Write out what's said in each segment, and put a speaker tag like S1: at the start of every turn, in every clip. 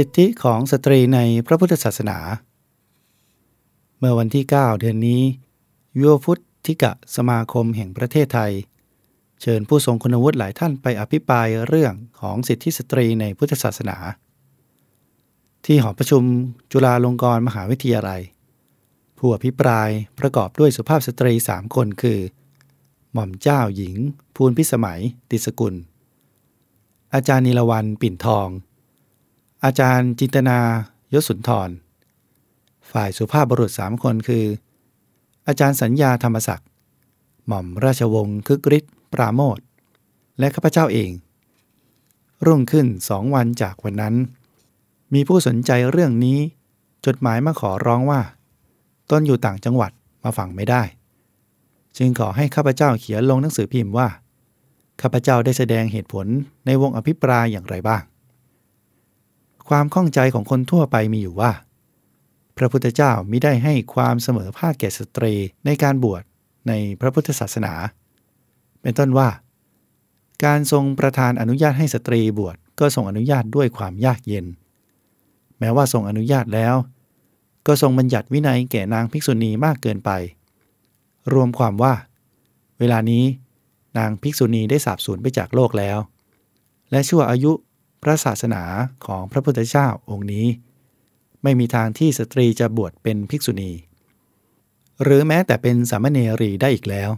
S1: สิทธิของสตรีในพระพุทธศาสนา เมื่อวันที่ 9 เดือนนี้ยุวพุทธิกะสมาคมแห่งประเทศไทย เชิญผู้ทรงคุณวุฒิหลายท่านไปอภิปรายเรื่องของสิทธิสตรีในพุทธศาสนา ที่หอประชุมจุฬาลงกรณ์มหาวิทยาลัย ผู้อภิปรายประกอบด้วยสุภาพสตรีสามคนคือ หม่อมเจ้าหญิง ภูลพิสมัย ติสกุล อาจารย์นิลวันปิ่นทอง อาจารย์จินตนายศสุนทร ฝ่ายสุภาพบุรุษสามคนคือ อาจารย์สัญญาธรรมศักดิ์ หม่อมราชวงศ์คึกฤทธิ์ปราโมทและข้าพเจ้าเอง รุ่งขึ้นสองวันจากวันนั้น มีผู้สนใจเรื่องนี้ จดหมายมาขอร้องว่า ต้นอยู่ต่างจังหวัดมาฟังไม่ได้ จึงขอให้ข้าพเจ้าเขียนลงหนังสือพิมพ์ว่าข้าพเจ้าได้แสดงเหตุผลในวงอภิปรายอย่างไรบ้าง ความข้องใจของคนทั่วไปมีอยู่ว่า พระพุทธเจ้ามิได้ให้ความเสมอภาคแก่สตรีในการบวชในพระพุทธศาสนา เป็นต้นว่า การทรงประทานอนุญาตให้สตรีบวชก็ทรงอนุญาตด้วยความยากเย็น แม้ว่าทรงอนุญาตแล้ว ก็ทรงบัญญัติวินัยแก่นางภิกษุณีมากเกินไป รวมความว่า เวลานี้นางภิกษุณีได้สาบสูญไปจากโลกแล้ว และชั่วอายุ ระศาสนาของพระพุทธเจ้าองค์นี้ ไม่มีทางที่สตรีจะบวชเป็นภิกษุณี หรือแม้แต่เป็นสามเณรีได้อีกแล้ว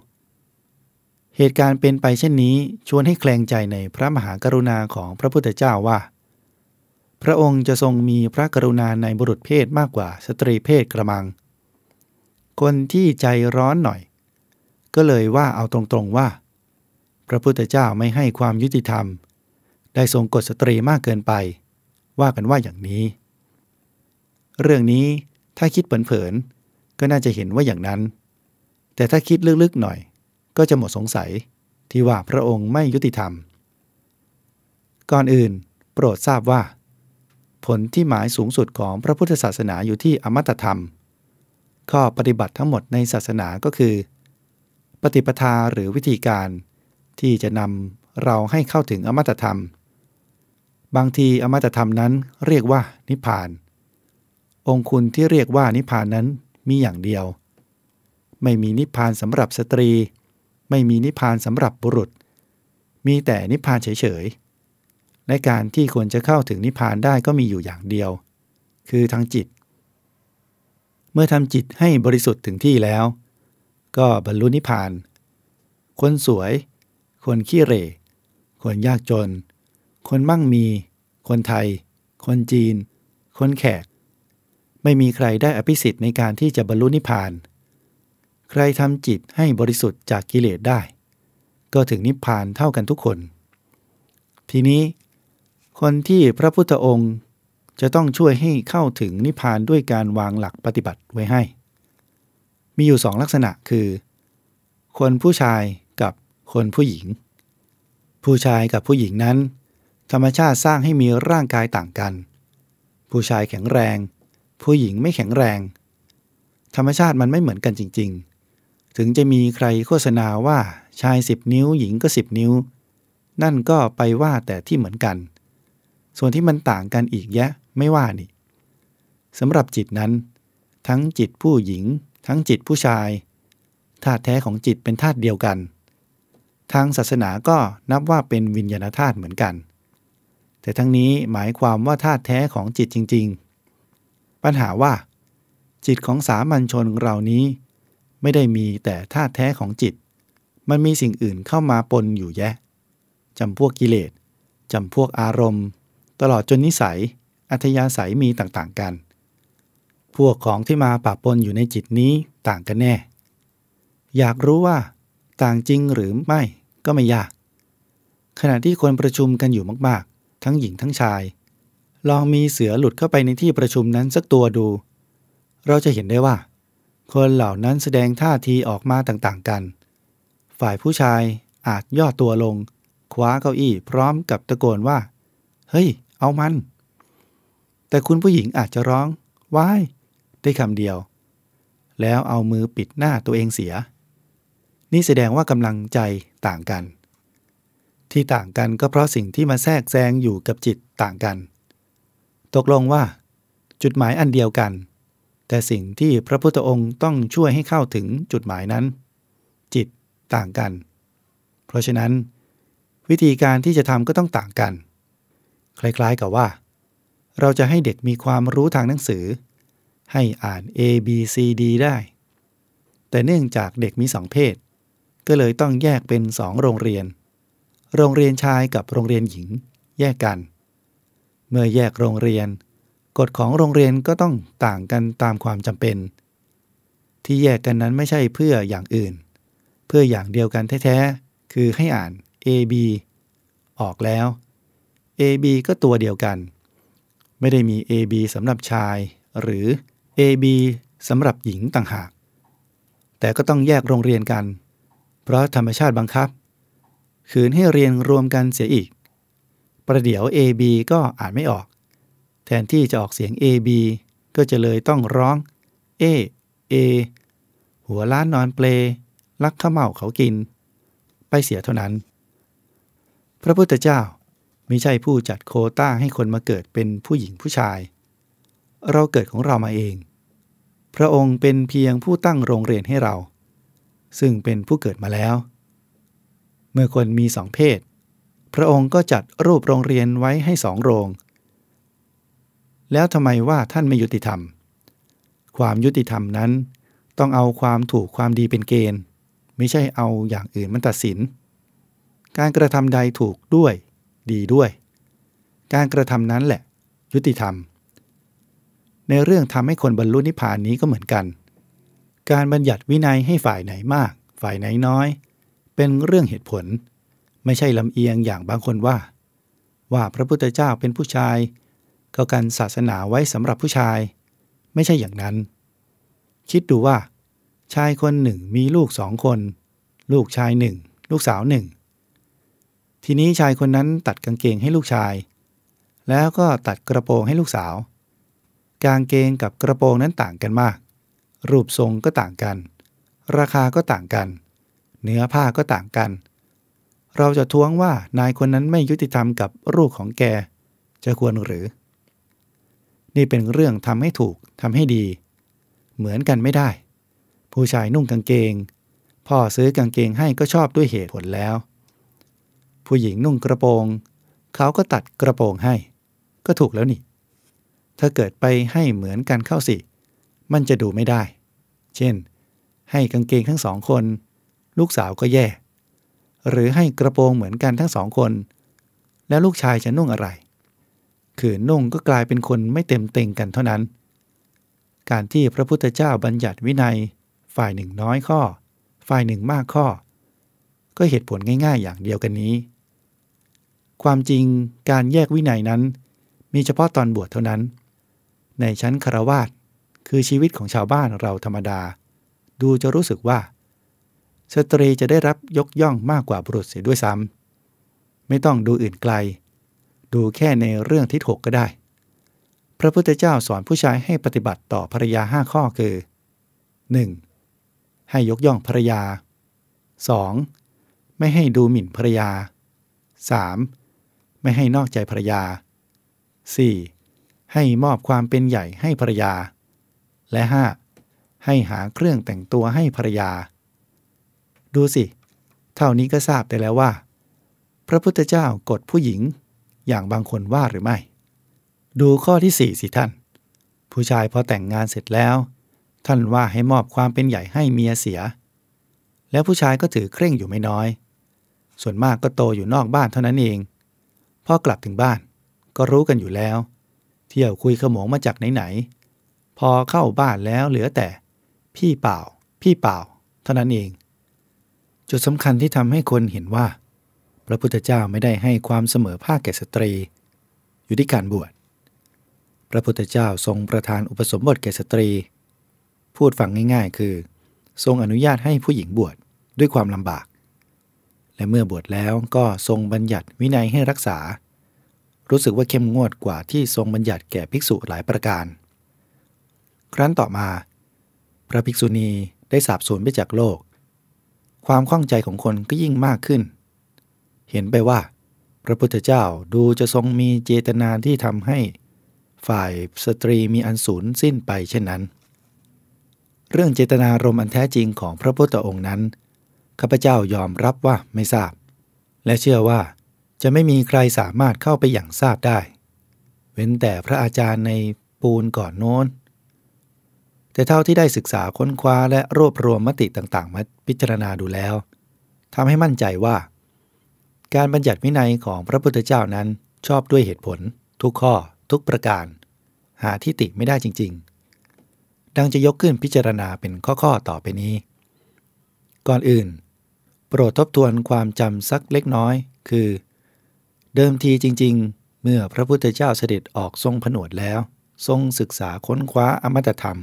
S1: เหตุการณ์เป็นไปเช่นนี้ชวนให้แคลงใจในพระมหากรุณาของพระพุทธเจ้าว่า พระองค์จะทรงมีพระกรุณาในบุรุษเพศมากกว่าสตรีเพศกระมัง คนที่ใจร้อนหน่อย ก็เลยว่าเอาตรงๆว่า พระพุทธเจ้าไม่ให้ความยุติธรรม ได้ทรงกดสตรีมากเกินไป ว่ากันว่าอย่างนี้ เรื่องนี้ถ้าคิดเผินๆก็น่าจะเห็นว่าอย่างนั้น แต่ถ้าคิดลึกๆหน่อย ก็จะหมดสงสัยที่ว่าพระองค์ไม่ยุติธรรม ก่อนอื่น โปรดทราบว่า ผลที่หมายสูงสุดของพระพุทธศาสนาอยู่ที่อมตะธรรม ข้อปฏิบัติทั้งหมดในศาสนาก็คือ ปฏิปทาหรือวิธีการที่จะนำเราให้เข้าถึงอมตะธรรม บางทีอมตะธรรมนั้นเรียกว่านิพพาน องคุณที่เรียกว่านิพพานนั้นมีอย่างเดียว ไม่มีนิพพานสำหรับสตรี ไม่มีนิพพานสำหรับบุรุษ มีแต่นิพพานเฉยๆและการที่ควรจะเข้าถึงนิพพานได้ก็มีอยู่อย่างเดียว คือทางจิต เมื่อทำจิตให้บริสุทธิ์ถึงที่แล้ว ก็บรรลุนิพพาน คนสวย คนขี้เร่คนยากจน คนมั่งมี คนไทย คนจีน คนแขก ไม่มีใครได้อภิสิทธิ์ในการที่จะบรรลุนิพพาน ใครทำจิตให้บริสุทธิ์จากกิเลสได้ ก็ถึงนิพพานเท่ากันทุกคน ทีนี้ คนที่พระพุทธองค์จะต้องช่วยให้เข้าถึงนิพพานด้วยการวางหลักปฏิบัติไว้ให้ มีอยู่สองลักษณะคือ คนผู้ชายกับคนผู้หญิง ผู้ชายกับผู้หญิงนั้น ธรรมชาติสร้างให้มีร่างกายต่างกัน ผู้ชายแข็งแรง ผู้หญิงไม่แข็งแรง ธรรมชาติมันไม่เหมือนกันจริง ๆ ถึงจะมีใครโฆษณาว่าชายสิบนิ้ว หญิงก็สิบนิ้ว นั่นก็ไปว่าแต่ที่เหมือนกัน ส่วนที่มันต่างกันอีกแยะไม่ว่านี่สำหรับจิตนั้น ทั้งจิตผู้หญิง ทั้งจิตผู้ชายธาตุแท้ของจิตเป็นธาตุเดียวกัน ทางศาสนาก็นับว่าเป็นวิญญาณธาตุเหมือนกัน แต่ทั้งนี้หมายความว่าธาตุแท้ของจิตจริง ๆ ปัญหาว่า จิตของสามัญชนเรานี้ ไม่ได้มีแต่ธาตุแท้ของจิต มันมีสิ่งอื่นเข้ามาปนอยู่แยะจำพวกกิเลสจำพวกอารมณ์ ตลอดจนนิสัย อัธยาศัยมีต่างๆกัน พวกของที่มาปะปนอยู่ในจิตนี้ต่างกันแน่ อยากรู้ว่า ต่างจริงหรือไม่ก็ไม่ยาก ขณะที่คนประชุมกันอยู่มาก ทั้งหญิงทั้งชาย ลองมีเสือหลุดเข้าไปในที่ประชุมนั้นสักตัวดู เราจะเห็นได้ว่า คนเหล่านั้นแสดงท่าทีออกมาต่างๆกัน ฝ่ายผู้ชายอาจย่อตัวลง คว้าเก้าอี้พร้อมกับตะโกนว่า เฮ้ย เอามัน แต่คุณผู้หญิงอาจจะร้องว้ายได้คำเดียว แล้วเอามือปิดหน้าตัวเองเสีย นี่แสดงว่ากำลังใจต่างกัน ที่ต่างกันก็เพราะสิ่งที่มาแทรกแซงอยู่กับจิตต่างกัน ตกลงว่า จุดหมายอันเดียวกัน แต่สิ่งที่พระพุทธองค์ต้องช่วยให้เข้าถึงจุดหมายนั้น จิตต่างกัน เพราะฉะนั้น วิธีการที่จะทำก็ต้องต่างกัน คล้ายๆกับว่า เราจะให้เด็กมีความรู้ทางหนังสือ ให้อ่าน A B C D ได้ แต่เนื่องจากเด็กมีสองเพศ ก็เลยต้องแยกเป็นสองโรงเรียน โรงเรียนชายกับโรงเรียนหญิงแยกกัน เมื่อแยกโรงเรียน กฎของโรงเรียนก็ต้องต่างกันตามความจำเป็น ที่แยกกันนั้นไม่ใช่เพื่ออย่างอื่น เพื่ออย่างเดียวกันแท้ๆ คือให้อ่าน A B ออกแล้ว A B ก็ตัวเดียวกัน ไม่ได้มี A B สำหรับชาย หรือ A B สำหรับหญิงต่างหาก แต่ก็ต้องแยกโรงเรียนกัน เพราะธรรมชาติบังคับ ขืนให้เรียนรวมกันเสียอีก ประเดี๋ยว A B ก็อ่านไม่ออก แทนที่จะออกเสียง A B ก็จะเลยต้องร้อง A A หัวล้านนอนเปล ลักข้าเมาเขากิน ไปเสียเท่านั้น พระพุทธเจ้าไม่ใช่ผู้จัดโคต้าให้คนมาเกิดเป็นผู้หญิงผู้ชาย เราเกิดของเรามาเอง พระองค์เป็นเพียงผู้ตั้งโรงเรียนให้เรา ซึ่งเป็นผู้เกิดมาแล้ว เมื่อคนมีสองเพศ พระองค์ก็จัดรูปโรงเรียนไว้ให้สองโรง แล้วทำไมว่าท่านไม่ยุติธรรม ความยุติธรรมนั้น ต้องเอาความถูกความดีเป็นเกณฑ์ ไม่ใช่เอาอย่างอื่นมันตัดสิน การกระทำใดถูกด้วย ดีด้วย การกระทำนั้นแหละ ยุติธรรม ในเรื่องทำให้คนบรรลุนิพพานนี้ก็เหมือนกัน การบัญญัติวินัยให้ฝ่ายไหนมาก ฝ่ายไหนน้อย เป็นเรื่องเหตุผล ไม่ใช่ลำเอียงอย่างบางคนว่า ว่าพระพุทธเจ้าเป็นผู้ชาย ก็กันศาสนาไว้สำหรับผู้ชาย ไม่ใช่อย่างนั้น คิดดูว่า ชายคนหนึ่งมีลูกสองคน ลูกชายหนึ่งลูกสาวหนึ่งทีนี้ชายคนนั้นตัดกางเกงให้ลูกชาย แล้วก็ตัดกระโปรงให้ลูกสาว กางเกงกับกระโปรงนั้นต่างกันมาก รูปทรงก็ต่างกัน ราคาก็ต่างกัน เนื้อผ้าก็ต่างกัน เราจะท้วงว่านายคนนั้นไม่ยุติธรรมกับลูกของแก จะควรหรือ นี่เป็นเรื่องทำให้ถูกทำให้ดี เหมือนกันไม่ได้ ผู้ชายนุ่งกางเกง พ่อซื้อกางเกงให้ก็ชอบด้วยเหตุผลแล้ว ผู้หญิงนุ่งกระโปรง เขาก็ตัดกระโปรงให้ ก็ถูกแล้วนี่ถ้าเกิดไปให้เหมือนกันเข้าสิ มันจะดูไม่ได้ เช่น ให้กางเกงทั้งสองคน ลูกสาวก็แย่ หรือให้กระโปรงเหมือนกันทั้งสองคน แล้วลูกชายจะนุ่งอะไร คือนุ่งก็กลายเป็นคนไม่เต็มเต็งกันเท่านั้น การที่พระพุทธเจ้าบัญญัติวินัย ฝ่ายหนึ่งน้อยข้อ ฝ่ายหนึ่งมากข้อ ก็เหตุผลง่ายๆ อย่างเดียวกันนี้ ความจริงการแยกวินัยนั้น มีเฉพาะตอนบวชเท่านั้น ในชั้นคารวาสคือชีวิตของชาวบ้านเราธรรมดา ดูจะรู้สึกว่า สตรีจะได้รับยกย่องมากกว่าบุรุษเสียด้วยซ้ำไม่ต้องดูอื่นไกล ดูแค่ในเรื่องทิศหกก็ได้ พระพุทธเจ้าสอนผู้ชายให้ปฏิบัติต่อภรรยาห้าข้อคือ 1. ให้ยกย่องภรรยา 2. ไม่ให้ดูหมิ่นภรรยา 3. ไม่ให้นอกใจภรรยา 4. ให้มอบความเป็นใหญ่ให้ภรรยา และ 5. ให้หาเครื่องแต่งตัวให้ภรรยา ดูสิ เท่านี้ก็ทราบได้แล้วว่า พระพุทธเจ้ากดผู้หญิงอย่างบางคนว่าหรือไม่ ดูข้อที่4สิท่าน ผู้ชายพอแต่งงานเสร็จแล้ว ท่านว่าให้มอบความเป็นใหญ่ให้เมียเสีย แล้วผู้ชายก็ถือเคร่งอยู่ไม่น้อย ส่วนมากก็โตอยู่นอกบ้านเท่านั้นเองพอกลับถึงบ้านก็รู้กันอยู่แล้ว เที่ยวคุยขโมงมาจากไหนๆพอเข้าบ้านแล้วเหลือแต่ พี่เปล่า พี่เปล่า เท่านั้นเอง จุดสำคัญที่ทำให้คนเห็นว่า พระพุทธเจ้าไม่ได้ให้ความเสมอภาคแก่สตรี อยู่ที่การบวช พระพุทธเจ้าทรงประทานอุปสมบทแก่สตรี พูดฟังง่ายๆ คือ ทรงอนุญาตให้ผู้หญิงบวชด้วยความลำบาก และเมื่อบวชแล้วก็ทรงบัญญัติวินัยให้รักษา รู้สึกว่าเข้มงวดกว่าที่ทรงบัญญัติแก่ภิกษุหลายประการ ครั้นต่อมา พระภิกษุณีได้สาบสูญไปจากโลก ความข้องใจของคนก็ยิ่งมากขึ้น เห็นไปว่า พระพุทธเจ้าดูจะทรงมีเจตนาที่ทำให้ ฝ่ายสตรีมีอันสูญสิ้นไปเช่นนั้น เรื่องเจตนารมอันแท้จริงของพระพุทธองค์นั้นข้าพเจ้ายอมรับว่าไม่ทราบ และเชื่อว่าจะไม่มีใครสามารถเข้าไปอย่างทราบได้ เว้นแต่พระอาจารย์ในปูนก่อนโน้น แต่เท่าที่ได้ศึกษาค้นคว้าและรวบรวมมติต่างๆ มาพิจารณาดูแล้วทำให้มั่นใจว่า การบัญญัติวินัยของพระพุทธเจ้านั้นชอบด้วยเหตุผล ทุกข้อ ทุกประการ หาที่ติไม่ได้จริง ๆ ดังจะยกขึ้นพิจารณาเป็นข้อๆต่อไปนี้ ก่อนอื่น โปรดทบทวนความจำสักเล็กน้อย คือ เดิมทีจริง ๆ เมื่อพระพุทธเจ้าเสด็จออกทรงผนวดแล้ว ทรงศึกษาค้นคว้าอมตะธรรม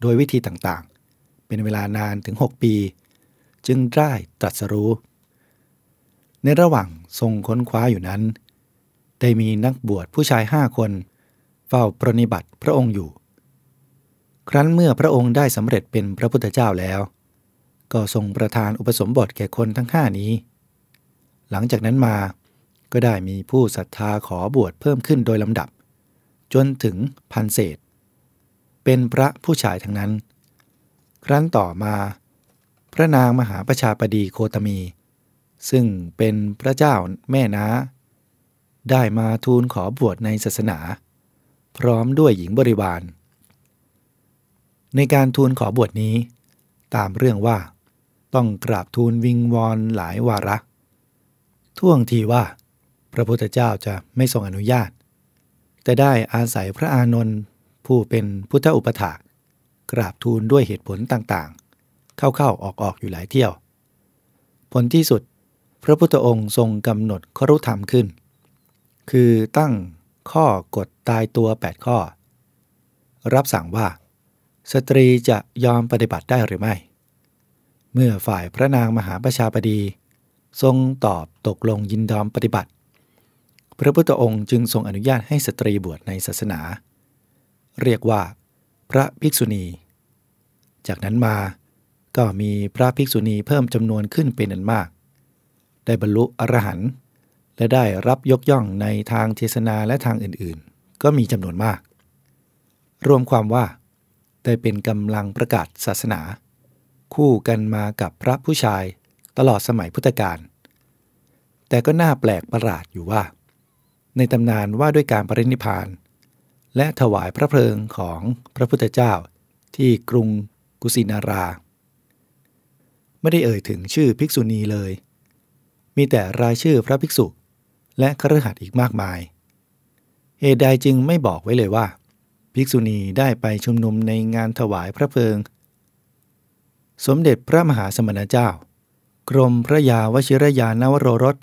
S1: โดยวิธีต่างๆ เป็นเวลานานถึง 6 ปี จึงได้ตรัสรู้ ในระหว่างทรงค้นคว้าอยู่นั้น ได้มีนักบวชผู้ชายห้าคน เฝ้าปรนิบัติพระองค์อยู่ ครั้นเมื่อพระองค์ได้สำเร็จเป็นพระพุทธเจ้าแล้ว ก็ทรงประทานอุปสมบทแก่คนทั้งห้านี้ หลังจากนั้นมาก็ได้มีผู้ศรัทธาขอบวชเพิ่มขึ้นโดยลำดับ จนถึงพันเศษ เป็นพระผู้ชายทั้งนั้น ครั้นต่อมา พระนางมหาประชาปดีโคตมี ซึ่งเป็นพระเจ้าแม่น้าได้มาทูลขอบวชในศาสนา พร้อมด้วยหญิงบริวาร ในการทูลขอบวชนี้ ตามเรื่องว่า ต้องกราบทูลวิงวอนหลายวาระท่วงทีว่า พระพุทธเจ้าจะไม่ทรงอนุญาต แต่ได้อาศัยพระอานนท์ ผู้เป็นพุทธอุปถากกราบทูลด้วยเหตุผลต่างๆ เข้าๆ ออกๆ อยู่หลายเที่ยว ผลที่สุดพระพุทธองค์ทรงกำหนดข้อรุธรรมขึ้น คือตั้งข้อกฎตายตัว 8 ข้อ รับสั่งว่า สตรีจะยอมปฏิบัติได้หรือไม่ เมื่อฝ่ายพระนางมหาประชาบดี ทรงตอบตกลงยินยอมปฏิบัติ พระพุทธองค์จึงทรงอนุญาตให้สตรีบวชในศาสนา เรียกว่า พระภิกษุณี จากนั้นมาก็มีพระภิกษุณีเพิ่มจำนวนขึ้นเป็นอันมาก ได้บรรลุอรหันต์และได้รับยกย่องในทางเทศนาและทางอื่นๆ ก็มีจำนวนมาก รวมความว่า ได้เป็นกำลังประกาศศาสนา คู่กันมากับพระผู้ชายตลอดสมัยพุทธกาลแต่ก็น่าแปลกประหลาดอยู่ว่า ในตำนานว่าด้วยการปรินิพาน และถวายพระเพลิงของพระพุทธเจ้า ที่กรุงกุสินารา ไม่ได้เอ่ยถึงชื่อภิกษุณีเลย มีแต่รายชื่อพระภิกษุ และครหัสอีกมากมาย เหตุใดจึงไม่บอกไว้เลยว่า ภิกษุณีได้ไปชุมนุมในงานถวายพระเพลิง สมเด็จพระมหาสมณเจ้า กรมพระยาวชิรยานวโรรส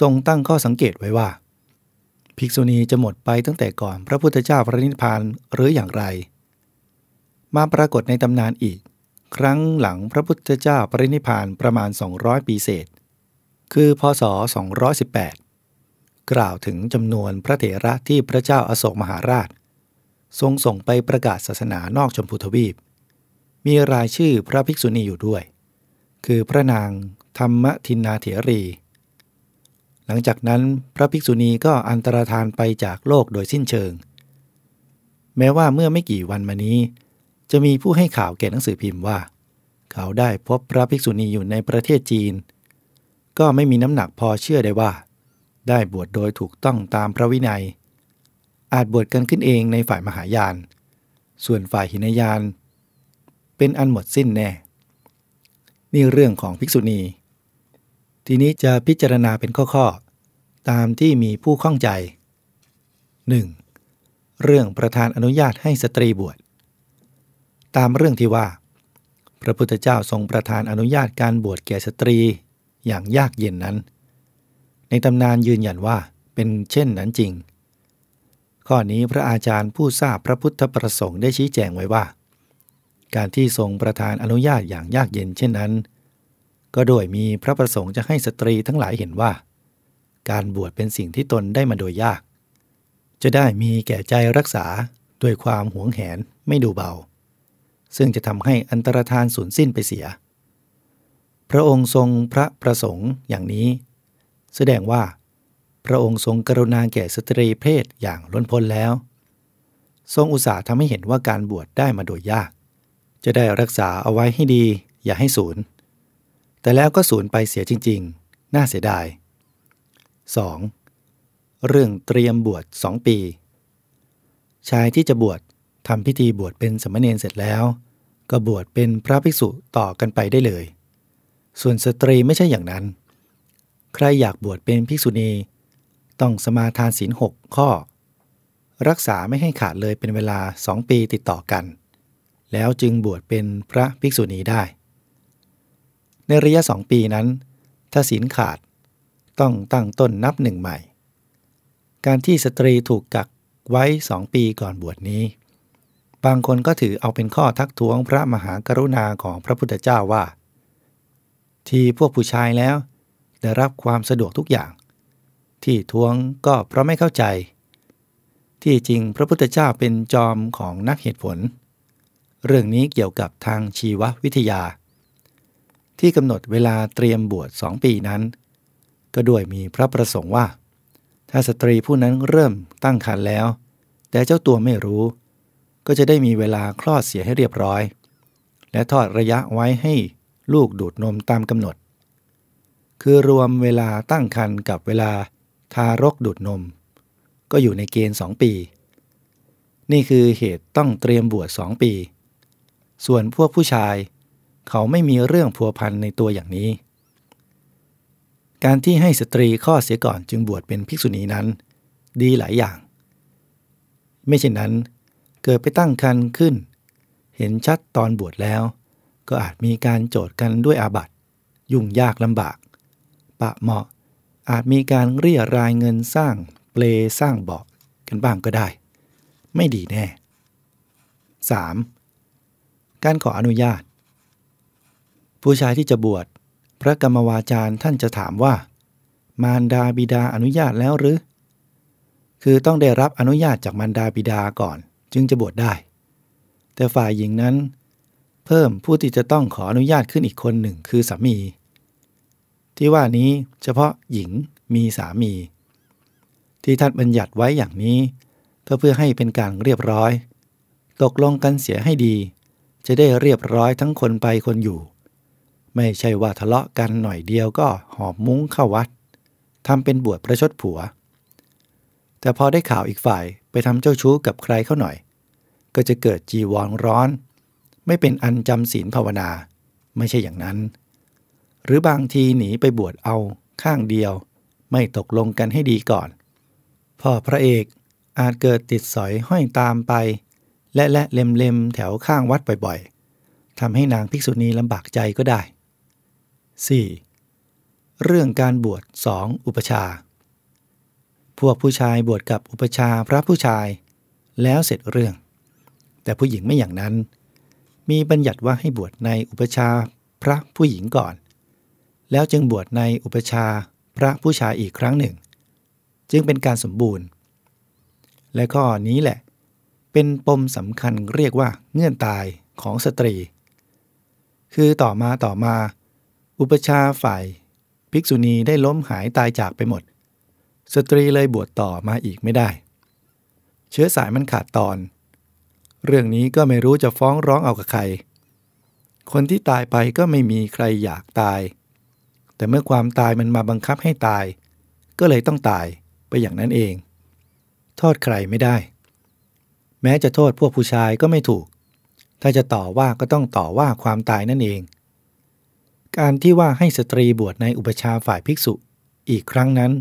S1: ทรงตั้งข้อสังเกตไว้ว่า ภิกษุณีจะหมดไปตั้งแต่ก่อนพระพุทธเจ้าพระนิพพานหรืออย่างไร มาปรากฏในตำนานอีก ครั้งหลังพระพุทธเจ้าปรินิพพานประมาณ 200 ปีเศษ คือพศ 218 กล่าวถึงจำนวนพระเถระที่พระเจ้าอาโศกมหาราช ทรงส่งไปประกาศศาสนานอกชมพูทวีป มีรายชื่อพระภิกษุณีอยู่ด้วย คือพระนางธรรมทินนาเถรี หลังจากนั้นพระภิกษุณีก็อันตรธานไปจากโลกโดยสิ้นเชิง แม้ว่าเมื่อไม่กี่วันมานี้ จะมีผู้ให้ข่าวแก่หนังสือพิมพ์ว่า เขาได้พบพระภิกษุณีอยู่ในประเทศจีน ก็ไม่มีน้ำหนักพอเชื่อได้ว่า ได้บวชโดยถูกต้องตามพระวินัย อาจบวชกันขึ้นเองในฝ่ายมหายาน ส่วนฝ่ายหินยาน เป็นอันหมดสิ้นแน่ นี่เรื่องของภิกษุณี ทีนี้จะพิจารณาเป็นข้อๆ ตามที่มีผู้ข้องใจ 1. เรื่องประธานอนุญาตให้สตรีบวช ตามเรื่องที่ว่า พระพุทธเจ้าทรงประทานอนุญาตการบวชแก่สตรีอย่างยากเย็นนั้น ในตำนานยืนยันว่าเป็นเช่นนั้นจริง ข้อนี้พระอาจารย์ผู้ทราบพระพุทธประสงค์ได้ชี้แจงไว้ว่า การที่ทรงประทานอนุญาตอย่างยากเย็นเช่นนั้น ก็โดยมีพระประสงค์จะให้สตรีทั้งหลายเห็นว่า การบวชเป็นสิ่งที่ตนได้มาโดยยาก จะได้มีแก่ใจรักษาด้วยความหวงแหนไม่ดูเบา ซึ่งจะทำให้อันตรธานสูญสิ้นไปเสีย พระองค์ทรงพระประสงค์อย่างนี้ แสดงว่า พระองค์ทรงกรุณาแก่สตรีเพศอย่างล้นพ้นแล้ว ทรงอุตสาห์ทำให้เห็นว่าการบวชได้มาโดยยาก จะได้รักษาเอาไว้ให้ดีอย่าให้สูญ แต่แล้วก็สูญไปเสียจริง ๆ น่าเสียดาย 2. เรื่องเตรียมบวชสองปี ชายที่จะบวชทำพิธีบวชเป็นสมณเณรเสร็จแล้ว ก็บวชเป็นพระภิกษุต่อกันไปได้เลย ส่วนสตรีไม่ใช่อย่างนั้น ใครอยากบวชเป็นภิกษุณี ต้องสมาทานศีลหกข้อ รักษาไม่ให้ขาดเลยเป็นเวลาสองปีติดต่อกัน แล้วจึงบวชเป็นพระภิกษุณีได้ ในระยะสองปีนั้น ถ้าศีลขาดต้องตั้งต้นนับหนึ่งใหม่ การที่สตรีถูกกักไว้สองปีก่อนบวชนี้ บางคนก็ถือเอาเป็นข้อทักท้วงพระมหากรุณาของพระพุทธเจ้าว่า ที่พวกผู้ชายแล้วได้รับความสะดวกทุกอย่าง ที่ท้วงก็เพราะไม่เข้าใจ ที่จริงพระพุทธเจ้าเป็นจอมของนักเหตุผล เรื่องนี้เกี่ยวกับทางชีววิทยา ที่กำหนดเวลาเตรียมบวชสองปีนั้น ก็ด้วยมีพระประสงค์ว่า ถ้าสตรีผู้นั้นเริ่มตั้งครรภ์แล้ว แต่เจ้าตัวไม่รู้ ก็จะได้มีเวลาคลอดเสียให้เรียบร้อย และทอดระยะไว้ให้ลูกดูดนมตามกำหนด คือรวมเวลาตั้งครรภ์กับเวลาทารกดูดนม ก็อยู่ในเกณฑ์สองปี นี่คือเหตุต้องเตรียมบวชสองปี ส่วนพวกผู้ชาย เขาไม่มีเรื่องพัวพันในตัวอย่างนี้ การที่ให้สตรีข้อเสียก่อนจึงบวชเป็นภิกษุณีนั้น ดีหลายอย่าง ไม่เช่นนั้น เกิดไปตั้งคันขึ้น เห็นชัดตอนบวชแล้ว ก็อาจมีการโจทย์กันด้วยอาบัติ ยุ่งยากลำบาก ปะเหมาะอาจมีการเรียรายเงินสร้างเปลสร้างเบาะกันบ้างก็ได้ ไม่ดีแน่ 3. การขออนุญาต ผู้ชายที่จะบวช พระกรรมวาจารย์ท่านจะถามว่า มารดาบิดาอนุญาตแล้วหรือ คือต้องได้รับอนุญาตจากมารดาบิดาก่อน จึงจะบวชได้ แต่ฝ่ายหญิงนั้น เพิ่มผู้ที่จะต้องขออนุญาตขึ้นอีกคนหนึ่งคือสามี ที่ว่านี้เฉพาะหญิงมีสามี ที่ท่านบัญญัติไว้อย่างนี้ ก็เพื่อให้เป็นการเรียบร้อย ตกลงกันเสียให้ดี จะได้เรียบร้อยทั้งคนไปคนอยู่ ไม่ใช่ว่าทะเลาะกันหน่อยเดียวก็หอบมุ้งเข้าวัดทำเป็นบวชประชดผัว แต่พอได้ข่าวอีกฝ่ายไปทำเจ้าชู้กับใครเข้าหน่อย ก็จะเกิดจีวรร้อน ไม่เป็นอันจำศีลภาวนา ไม่ใช่อย่างนั้น หรือบางทีหนีไปบวชเอาข้างเดียว ไม่ตกลงกันให้ดีก่อน พ่อพระเอกอาจเกิดติดสอยห้อยตามไป และและเล็มๆแถวข้างวัดบ่อยๆทำให้นางภิกษุณีลำบากใจก็ได้ 4. เรื่องการบวชสองอุปชา พวกผู้ชายบวชกับอุปชาพระผู้ชายแล้วเสร็จเรื่อง แต่ผู้หญิงไม่อย่างนั้น มีบัญญัติว่าให้บวชในอุปชาพระผู้หญิงก่อน แล้วจึงบวชในอุปชาพระผู้ชายอีกครั้งหนึ่ง จึงเป็นการสมบูรณ์ และข้อนี้แหละ เป็นปมสำคัญเรียกว่าเงื่อนตายของสตรี คือต่อมาต่อมา อุปชาฝ่าย ภิกษุณีได้ล้มหายตายจากไปหมด สตรีเลยบวชต่อมาอีกไม่ได้ เชื้อสายมันขาดตอน เรื่องนี้ก็ไม่รู้จะฟ้องร้องเอากับใคร คนที่ตายไปก็ไม่มีใครอยากตาย แต่เมื่อความตายมันมาบังคับให้ตาย ก็เลยต้องตายไปอย่างนั้นเอง โทษใครไม่ได้ แม้จะโทษพวกผู้ชายก็ไม่ถูก ถ้าจะต่อว่าก็ต้องต่อว่าความตายนั่นเอง การที่ว่าให้สตรีบวชในอุปชาฝ่ายภิกษุอีกครั้งนั้น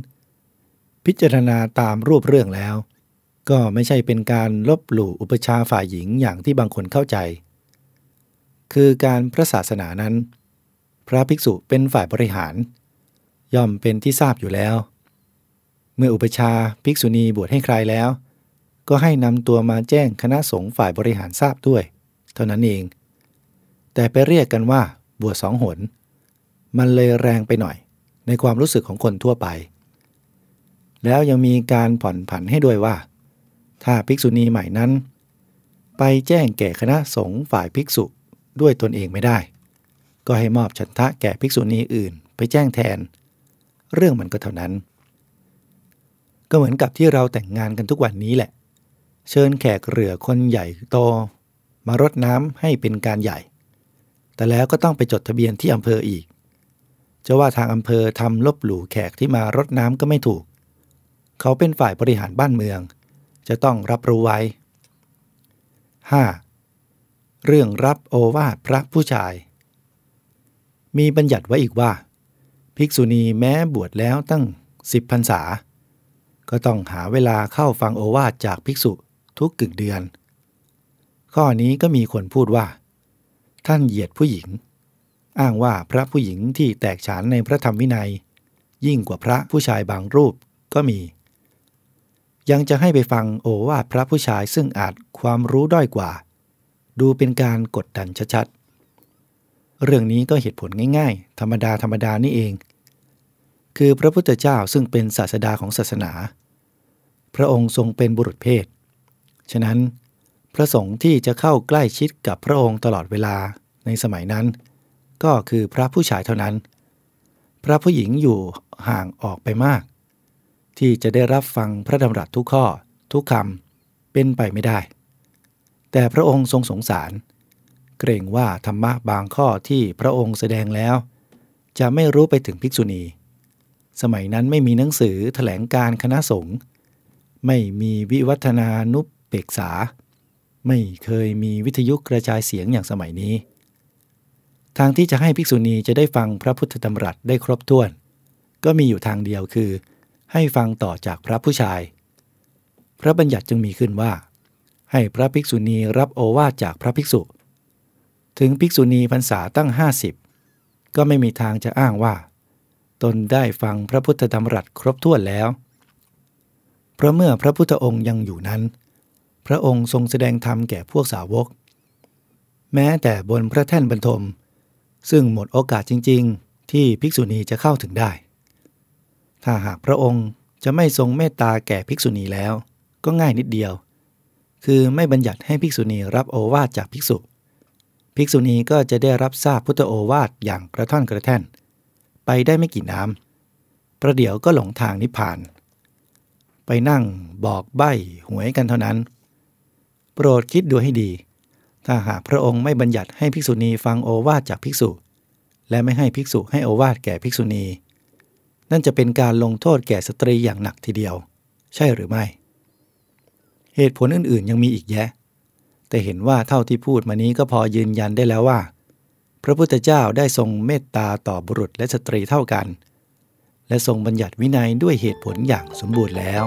S1: พิจารณาตามรูปเรื่องแล้ว ก็ไม่ใช่เป็นการลบหลู่อุปชาฝ่ายหญิงอย่างที่บางคนเข้าใจ คือการพระศาสนานั้น พระภิกษุเป็นฝ่ายบริหาร ย่อมเป็นที่ทราบอยู่แล้ว เมื่ออุปชาภิกษุณีบวชให้ใครแล้ว ก็ให้นำตัวมาแจ้งคณะสงฆ์ฝ่ายบริหารทราบด้วย เท่านั้นเอง แต่ไปเรียกกันว่าบวชสองหน มันเลยแรงไปหน่อย ในความรู้สึกของคนทั่วไป แล้วยังมีการผ่อนผันให้ด้วยว่า ถ้าภิกษุณีใหม่นั้น ไปแจ้งแก่คณะสงฆ์ฝ่ายภิกษุด้วยตนเองไม่ได้ ก็ให้มอบฉันทะแก่ภิกษุณีอื่น ไปแจ้งแทน เรื่องมันก็เท่านั้น ก็เหมือนกับที่เราแต่งงานกันทุกวันนี้แหละ เชิญแขกเรือคนใหญ่โต มารดน้ำให้เป็นการใหญ่ แต่แล้วก็ต้องไปจดทะเบียนที่อำเภออีก จะว่าทางอำเภอทำลบหลู่แขกที่มารดน้ำก็ไม่ถูก เขาเป็นฝ่ายบริหารบ้านเมือง จะต้องรับรู้ไว้ 5. เรื่องรับโอวาทพระผู้ชาย มีบัญญัติไว้อีกว่า ภิกษุณีแม้บวชแล้วตั้งสิบพรรษา ก็ต้องหาเวลาเข้าฟังโอวาทจากภิกษุทุกกึ่งเดือน ข้อนี้ก็มีคนพูดว่า ท่านเหยียดผู้หญิง อ้างว่าพระผู้หญิงที่แตกฉานในพระธรรมวินัย ยิ่งกว่าพระผู้ชายบางรูปก็มี ยังจะให้ไปฟังโอวาทพระผู้ชายซึ่งอาจความรู้ด้อยกว่า ดูเป็นการกดดันชัดๆ เรื่องนี้ก็เหตุผลง่ายๆ ธรรมดาธรรมดานี่เอง คือพระพุทธเจ้าซึ่งเป็นศาสดาของศาสนา พระองค์ทรงเป็นบุรุษเพศ ฉะนั้น พระสงฆ์ที่จะเข้าใกล้ชิดกับพระองค์ตลอดเวลาในสมัยนั้น ก็คือพระผู้ชายเท่านั้น พระผู้หญิงอยู่ห่างออกไปมาก ที่จะได้รับฟังพระดำรัสทุกข้อทุกคำเป็นไปไม่ได้ แต่พระองค์ทรงสงสาร เกรงว่าธรรมะบางข้อที่พระองค์แสดงแล้ว จะไม่รู้ไปถึงภิกษุณี สมัยนั้นไม่มีหนังสือถแถลงการคณะสงฆ์ไม่มีวิวัฒนานุปเปกษา ไม่เคยมีวิทยุกระจายเสียงอย่างสมัยนี้ ทางที่จะให้ภิกษุณีจะได้ฟังพระพุทธธรรมรัสได้ครบถ้วน ก็มีอยู่ทางเดียวคือ ให้ฟังต่อจากพระผู้ชาย พระบัญญัติจึงมีขึ้นว่า ให้พระภิกษุณีรับโอวาทจากพระภิกษุ ถึงภิกษุณีพรรษาตั้ง 50 ก็ไม่มีทางจะอ้างว่า ตนได้ฟังพระพุทธธรรมรัสครบถ้วนแล้ว เพราะเมื่อพระพุทธองค์ยังอยู่นั้น พระองค์ทรงแสดงธรรมแก่พวกสาวก แม้แต่บนพระแท่นบรรทม ซึ่งหมดโอกาสจริง ๆ ที่ภิกษุณีจะเข้าถึงได้ ถ้าหากพระองค์จะไม่ทรงเมตตาแก่ภิกษุณีแล้วก็ง่ายนิดเดียว คือไม่บัญญัติให้ภิกษุณีรับโอวาทจากภิกษุ ภิกษุณีก็จะได้รับทราบพุทธโอวาทอย่างกระท่อนกระแท่น ไปได้ไม่กี่น้ำประเดี๋ยวก็หลงทางนิพพาน ไปนั่งบอกใบ้หวยกันเท่านั้น โปรดคิดดูให้ดี ถ้าหากพระองค์ไม่บัญญัติให้ภิกษุณีฟังโอวาทจากภิกษุ และไม่ให้ภิกษุให้โอวาทแก่ภิกษุณี นั่นจะเป็นการลงโทษแก่สตรีอย่างหนักทีเดียว ใช่หรือไม่ เหตุผลอื่นๆ ยังมีอีกแยะ แต่เห็นว่าเท่าที่พูดมานี้ก็พอยืนยันได้แล้วว่า พระพุทธเจ้าได้ทรงเมตตาต่อบุรุษและสตรีเท่ากัน และทรงบัญญัติวินัยด้วยเหตุผลอย่างสมบูรณ์แล้ว